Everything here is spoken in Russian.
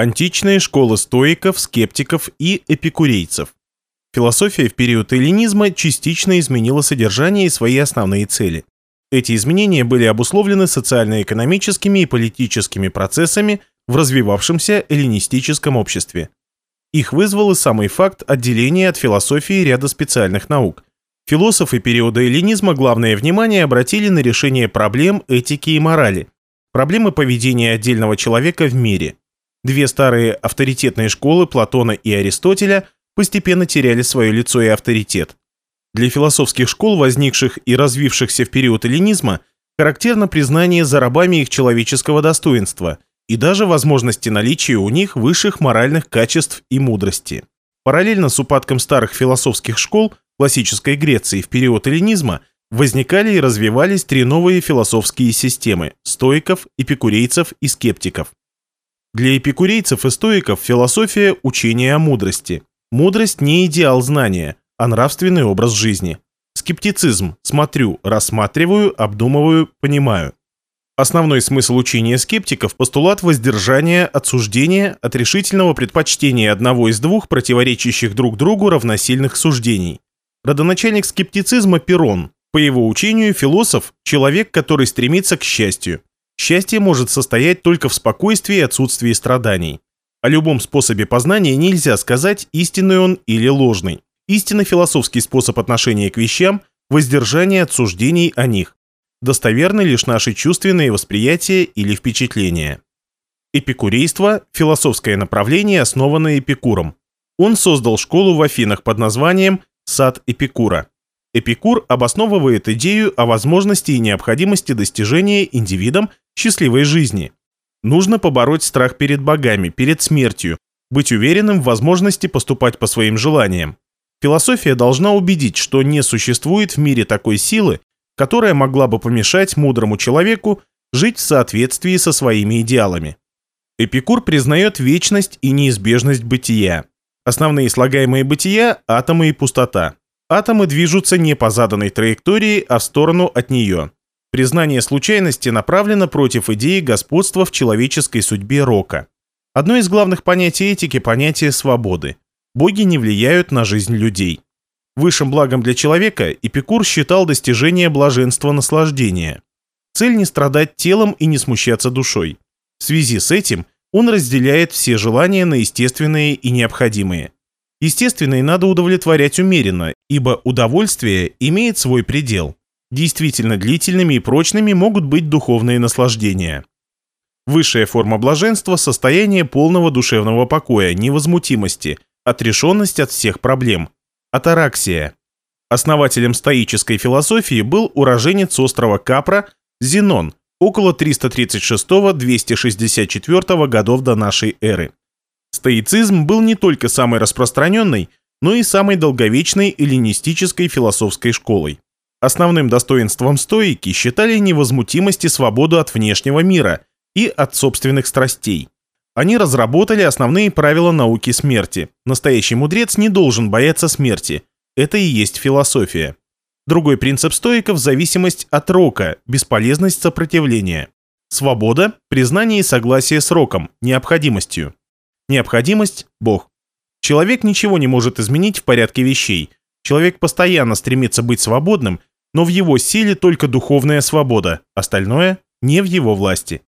Античные школы стоиков, скептиков и эпикурейцев. Философия в период эллинизма частично изменила содержание и свои основные цели. Эти изменения были обусловлены социально-экономическими и политическими процессами в развивавшемся эллинистическом обществе. Их вызвал и самый факт отделения от философии ряда специальных наук. Философы периода эллинизма главное внимание обратили на решение проблем этики и морали, проблемы поведения отдельного человека в мире. Две старые авторитетные школы Платона и Аристотеля постепенно теряли свое лицо и авторитет. Для философских школ, возникших и развившихся в период эллинизма, характерно признание за рабами их человеческого достоинства и даже возможности наличия у них высших моральных качеств и мудрости. Параллельно с упадком старых философских школ классической Греции в период эллинизма возникали и развивались три новые философские системы – стоиков, эпикурейцев и скептиков. Для эпикурейцев и стоиков философия – учение о мудрости. Мудрость не идеал знания, а нравственный образ жизни. Скептицизм – смотрю, рассматриваю, обдумываю, понимаю. Основной смысл учения скептиков – постулат воздержания от суждения, от предпочтения одного из двух противоречащих друг другу равносильных суждений. Родоначальник скептицизма – Перрон. По его учению, философ – человек, который стремится к счастью. Счастье может состоять только в спокойствии и отсутствии страданий. О любом способе познания нельзя сказать, истинный он или ложный. Истинно философский способ отношения к вещам – воздержание от суждений о них. Достоверны лишь наши чувственные восприятия или впечатления. Эпикурейство – философское направление, основанное Эпикуром. Он создал школу в Афинах под названием «Сад Эпикура». Эпикур обосновывает идею о возможности и необходимости достижения индивидом счастливой жизни. Нужно побороть страх перед богами, перед смертью, быть уверенным в возможности поступать по своим желаниям. Философия должна убедить, что не существует в мире такой силы, которая могла бы помешать мудрому человеку жить в соответствии со своими идеалами. Эпикур признает вечность и неизбежность бытия. Основные слагаемые бытия – атомы и пустота. Атомы движутся не по заданной траектории, а в сторону от нее. Признание случайности направлено против идеи господства в человеческой судьбе Рока. Одно из главных понятий этики – понятие свободы. Боги не влияют на жизнь людей. Высшим благом для человека Эпикур считал достижение блаженства наслаждения. Цель не страдать телом и не смущаться душой. В связи с этим он разделяет все желания на естественные и необходимые. Естественные надо удовлетворять умеренно, ибо удовольствие имеет свой предел. Действительно длительными и прочными могут быть духовные наслаждения. Высшая форма блаженства – состояние полного душевного покоя, невозмутимости, отрешенность от всех проблем. Атараксия. Основателем стоической философии был уроженец острова Капра Зенон около 336-264 годов до нашей эры. Стоицизм был не только самой распространенной, но и самой долговечной эллинистической философской школой. Основным достоинством стоики считали невозмутимость и свободу от внешнего мира и от собственных страстей. Они разработали основные правила науки смерти. Настоящий мудрец не должен бояться смерти. Это и есть философия. Другой принцип стоиков – зависимость от рока, бесполезность сопротивления. Свобода – признание и согласие с роком, необходимостью. Необходимость – Бог. Человек ничего не может изменить в порядке вещей. Человек постоянно стремится быть свободным но в его силе только духовная свобода, остальное не в его власти.